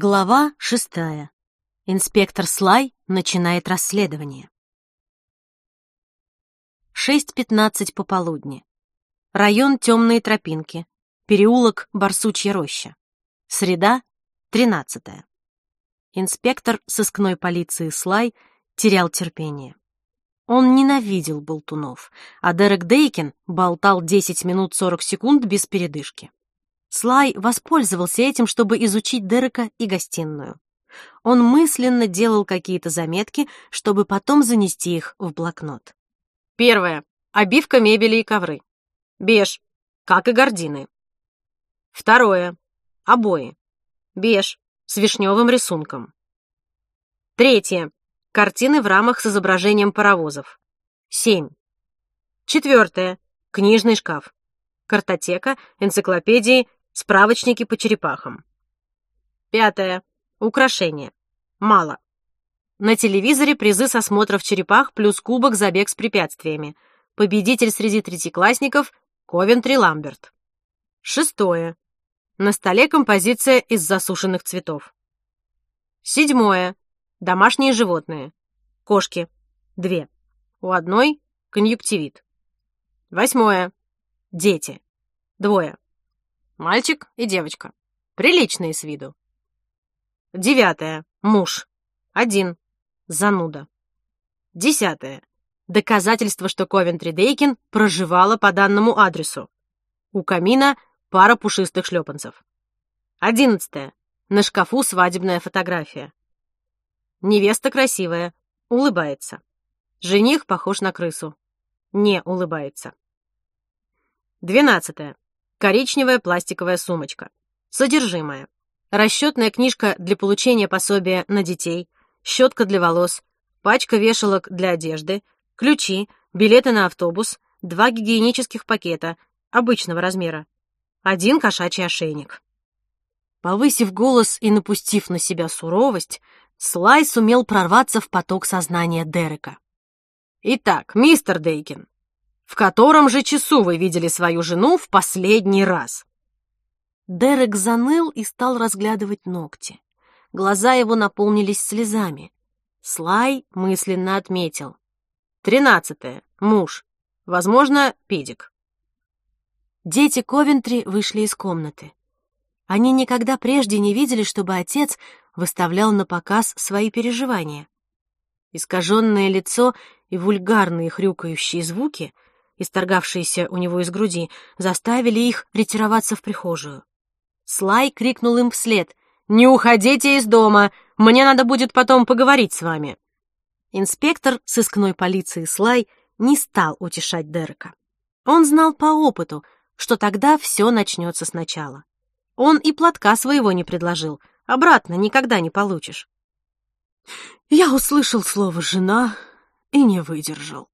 Глава шестая. Инспектор Слай начинает расследование. 6.15 пополудни. Район Темные тропинки. Переулок Барсучья роща. Среда, 13 Инспектор сыскной полиции Слай терял терпение. Он ненавидел болтунов, а Дерек Дейкин болтал 10 минут 40 секунд без передышки. Слай воспользовался этим, чтобы изучить Дерека и гостиную. Он мысленно делал какие-то заметки, чтобы потом занести их в блокнот. Первое. Обивка мебели и ковры. Беж, как и гардины. Второе. Обои. Беж, с вишневым рисунком. Третье. Картины в рамах с изображением паровозов. Семь. Четвертое. Книжный шкаф. Картотека, энциклопедии Справочники по черепахам. Пятое. Украшения. Мало. На телевизоре призы с осмотров черепах плюс кубок забег с препятствиями. Победитель среди третьеклассников Ковентри Ламберт. Шестое. На столе композиция из засушенных цветов. Седьмое. Домашние животные. Кошки. Две. У одной конъюнктивит. Восьмое. Дети. Двое. Мальчик и девочка. Приличные с виду. Девятое. Муж. Один. Зануда. Десятое. Доказательство, что Ковентри Дейкин проживала по данному адресу. У камина пара пушистых шлепанцев. Одиннадцатое. На шкафу свадебная фотография. Невеста красивая, улыбается. Жених похож на крысу. Не улыбается. Двенадцатое. Коричневая пластиковая сумочка. Содержимое. Расчетная книжка для получения пособия на детей, щетка для волос, пачка вешалок для одежды, ключи, билеты на автобус, два гигиенических пакета обычного размера, один кошачий ошейник. Повысив голос и напустив на себя суровость, Слай сумел прорваться в поток сознания Дерека. «Итак, мистер Дейкин, в котором же часу вы видели свою жену в последний раз?» Дерек заныл и стал разглядывать ногти. Глаза его наполнились слезами. Слай мысленно отметил. «Тринадцатое. Муж. Возможно, педик». Дети Ковентри вышли из комнаты. Они никогда прежде не видели, чтобы отец выставлял на показ свои переживания. Искаженное лицо и вульгарные хрюкающие звуки — исторгавшиеся у него из груди, заставили их ретироваться в прихожую. Слай крикнул им вслед «Не уходите из дома! Мне надо будет потом поговорить с вами!» Инспектор сыскной полиции Слай не стал утешать Дерека. Он знал по опыту, что тогда все начнется сначала. Он и платка своего не предложил, обратно никогда не получишь. Я услышал слово «жена» и не выдержал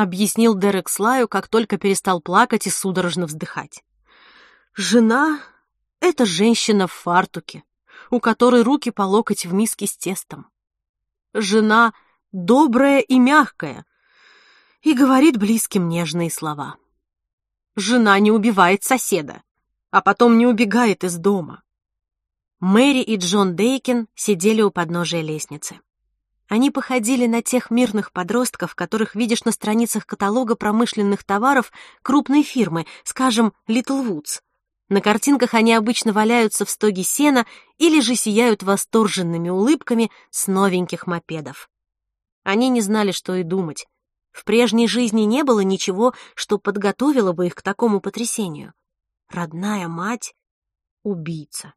объяснил Дерек Слаю, как только перестал плакать и судорожно вздыхать. «Жена — это женщина в фартуке, у которой руки по локоть в миске с тестом. Жена добрая и мягкая и говорит близким нежные слова. Жена не убивает соседа, а потом не убегает из дома». Мэри и Джон Дейкин сидели у подножия лестницы. Они походили на тех мирных подростков, которых видишь на страницах каталога промышленных товаров крупной фирмы, скажем, Little Woods. На картинках они обычно валяются в стоге сена или же сияют восторженными улыбками с новеньких мопедов. Они не знали, что и думать. В прежней жизни не было ничего, что подготовило бы их к такому потрясению. Родная мать — убийца.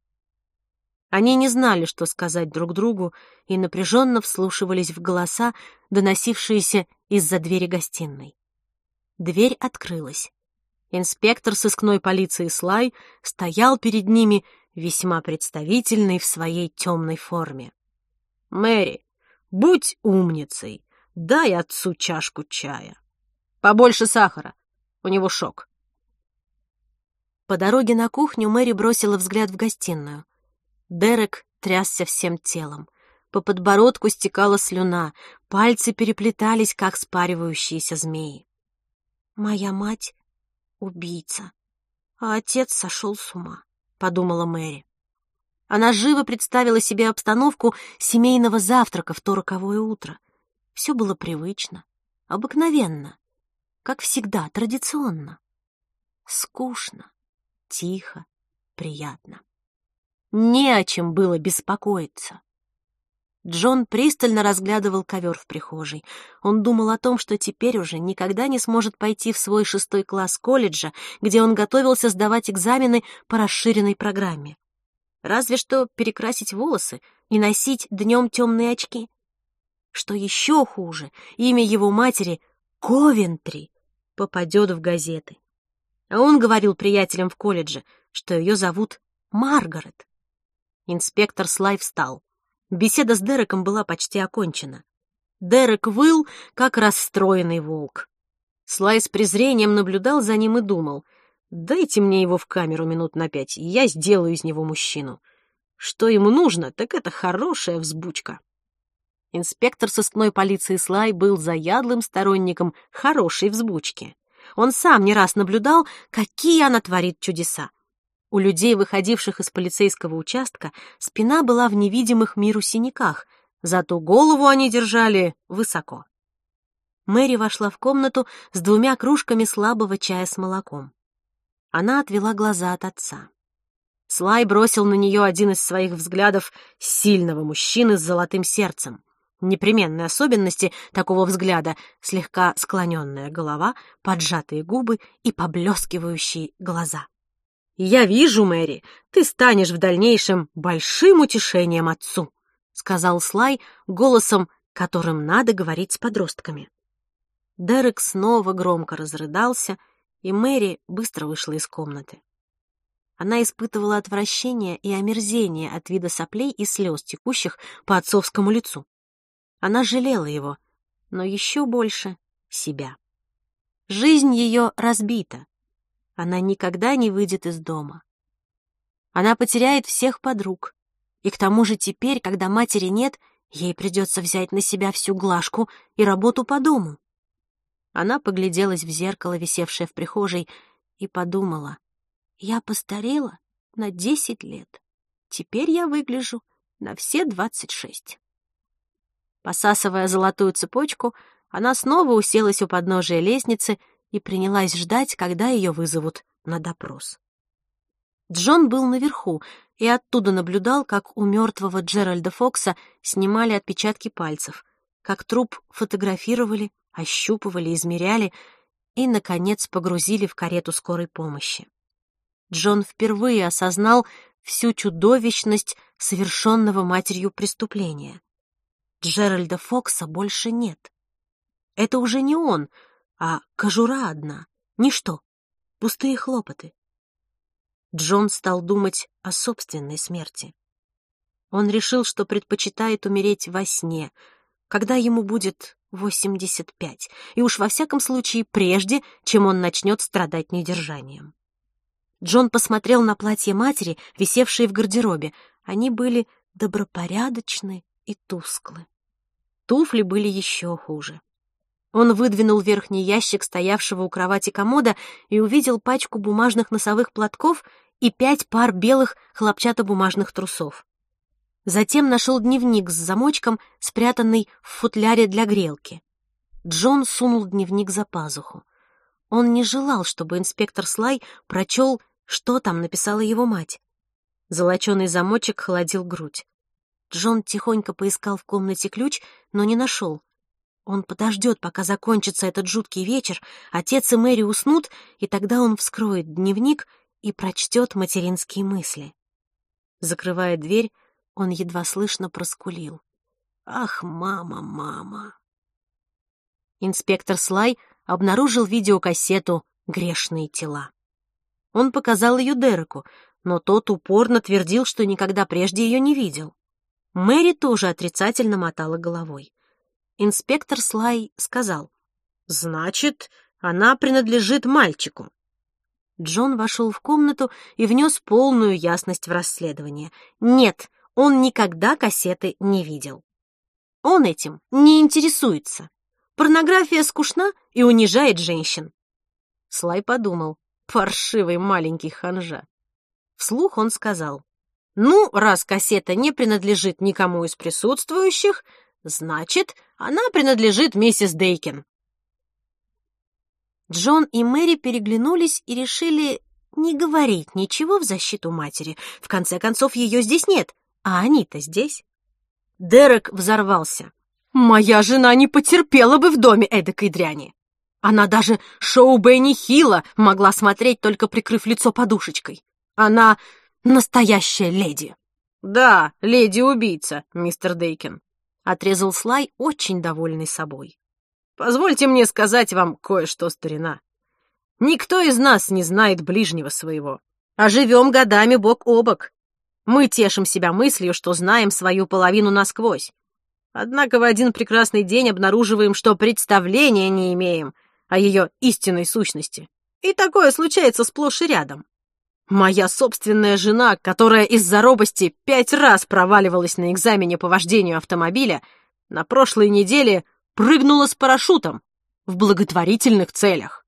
Они не знали, что сказать друг другу, и напряженно вслушивались в голоса, доносившиеся из-за двери гостиной. Дверь открылась. Инспектор сыскной полиции Слай стоял перед ними, весьма представительный в своей темной форме. «Мэри, будь умницей, дай отцу чашку чая. Побольше сахара, у него шок». По дороге на кухню Мэри бросила взгляд в гостиную. Дерек трясся всем телом. По подбородку стекала слюна, пальцы переплетались, как спаривающиеся змеи. «Моя мать — убийца, а отец сошел с ума», — подумала Мэри. Она живо представила себе обстановку семейного завтрака в то роковое утро. Все было привычно, обыкновенно, как всегда, традиционно. Скучно, тихо, приятно. Не о чем было беспокоиться. Джон пристально разглядывал ковер в прихожей. Он думал о том, что теперь уже никогда не сможет пойти в свой шестой класс колледжа, где он готовился сдавать экзамены по расширенной программе. Разве что перекрасить волосы и носить днем темные очки. Что еще хуже, имя его матери — Ковентри — попадет в газеты. А он говорил приятелям в колледже, что ее зовут Маргарет. Инспектор Слай встал. Беседа с Дереком была почти окончена. Дерек выл, как расстроенный волк. Слай с презрением наблюдал за ним и думал, «Дайте мне его в камеру минут на пять, и я сделаю из него мужчину. Что ему нужно, так это хорошая взбучка». Инспектор сыскной полиции Слай был заядлым сторонником хорошей взбучки. Он сам не раз наблюдал, какие она творит чудеса. У людей, выходивших из полицейского участка, спина была в невидимых миру синяках, зато голову они держали высоко. Мэри вошла в комнату с двумя кружками слабого чая с молоком. Она отвела глаза от отца. Слай бросил на нее один из своих взглядов сильного мужчины с золотым сердцем. Непременные особенности такого взгляда — слегка склоненная голова, поджатые губы и поблескивающие глаза. «Я вижу, Мэри, ты станешь в дальнейшем большим утешением отцу», — сказал Слай голосом, которым надо говорить с подростками. Дерек снова громко разрыдался, и Мэри быстро вышла из комнаты. Она испытывала отвращение и омерзение от вида соплей и слез, текущих по отцовскому лицу. Она жалела его, но еще больше — себя. Жизнь ее разбита, она никогда не выйдет из дома. Она потеряет всех подруг. И к тому же теперь, когда матери нет, ей придется взять на себя всю глажку и работу по дому. Она погляделась в зеркало, висевшее в прихожей, и подумала, я постарела на десять лет. Теперь я выгляжу на все двадцать шесть. Посасывая золотую цепочку, она снова уселась у подножия лестницы и принялась ждать, когда ее вызовут на допрос. Джон был наверху и оттуда наблюдал, как у мертвого Джеральда Фокса снимали отпечатки пальцев, как труп фотографировали, ощупывали, измеряли и, наконец, погрузили в карету скорой помощи. Джон впервые осознал всю чудовищность совершенного матерью преступления. Джеральда Фокса больше нет. Это уже не он — а кожура одна, ничто, пустые хлопоты. Джон стал думать о собственной смерти. Он решил, что предпочитает умереть во сне, когда ему будет 85, и уж во всяком случае прежде, чем он начнет страдать недержанием. Джон посмотрел на платье матери, висевшие в гардеробе. Они были добропорядочны и тусклы. Туфли были еще хуже. Он выдвинул верхний ящик стоявшего у кровати комода и увидел пачку бумажных носовых платков и пять пар белых хлопчатобумажных трусов. Затем нашел дневник с замочком, спрятанный в футляре для грелки. Джон сунул дневник за пазуху. Он не желал, чтобы инспектор Слай прочел, что там написала его мать. Золоченый замочек холодил грудь. Джон тихонько поискал в комнате ключ, но не нашел. Он подождет, пока закончится этот жуткий вечер, отец и Мэри уснут, и тогда он вскроет дневник и прочтет материнские мысли. Закрывая дверь, он едва слышно проскулил. «Ах, мама, мама!» Инспектор Слай обнаружил видеокассету «Грешные тела». Он показал ее Дереку, но тот упорно твердил, что никогда прежде ее не видел. Мэри тоже отрицательно мотала головой. Инспектор Слай сказал, «Значит, она принадлежит мальчику». Джон вошел в комнату и внес полную ясность в расследование. Нет, он никогда кассеты не видел. Он этим не интересуется. Порнография скучна и унижает женщин. Слай подумал, паршивый маленький ханжа. Вслух он сказал, Ну, раз кассета не принадлежит никому из присутствующих, значит, она принадлежит миссис Дейкин. Джон и Мэри переглянулись и решили не говорить ничего в защиту матери. В конце концов, ее здесь нет, а они-то здесь. Дерек взорвался. «Моя жена не потерпела бы в доме эдакой дряни. Она даже шоу Бенни Хилла могла смотреть, только прикрыв лицо подушечкой. Она настоящая леди». «Да, леди-убийца, мистер Дейкин», — отрезал Слай, очень довольный собой. «Позвольте мне сказать вам кое-что, старина. Никто из нас не знает ближнего своего, а живем годами бок о бок. Мы тешим себя мыслью, что знаем свою половину насквозь. Однако в один прекрасный день обнаруживаем, что представления не имеем о ее истинной сущности. И такое случается сплошь и рядом. Моя собственная жена, которая из-за робости пять раз проваливалась на экзамене по вождению автомобиля, на прошлой неделе прыгнула с парашютом в благотворительных целях.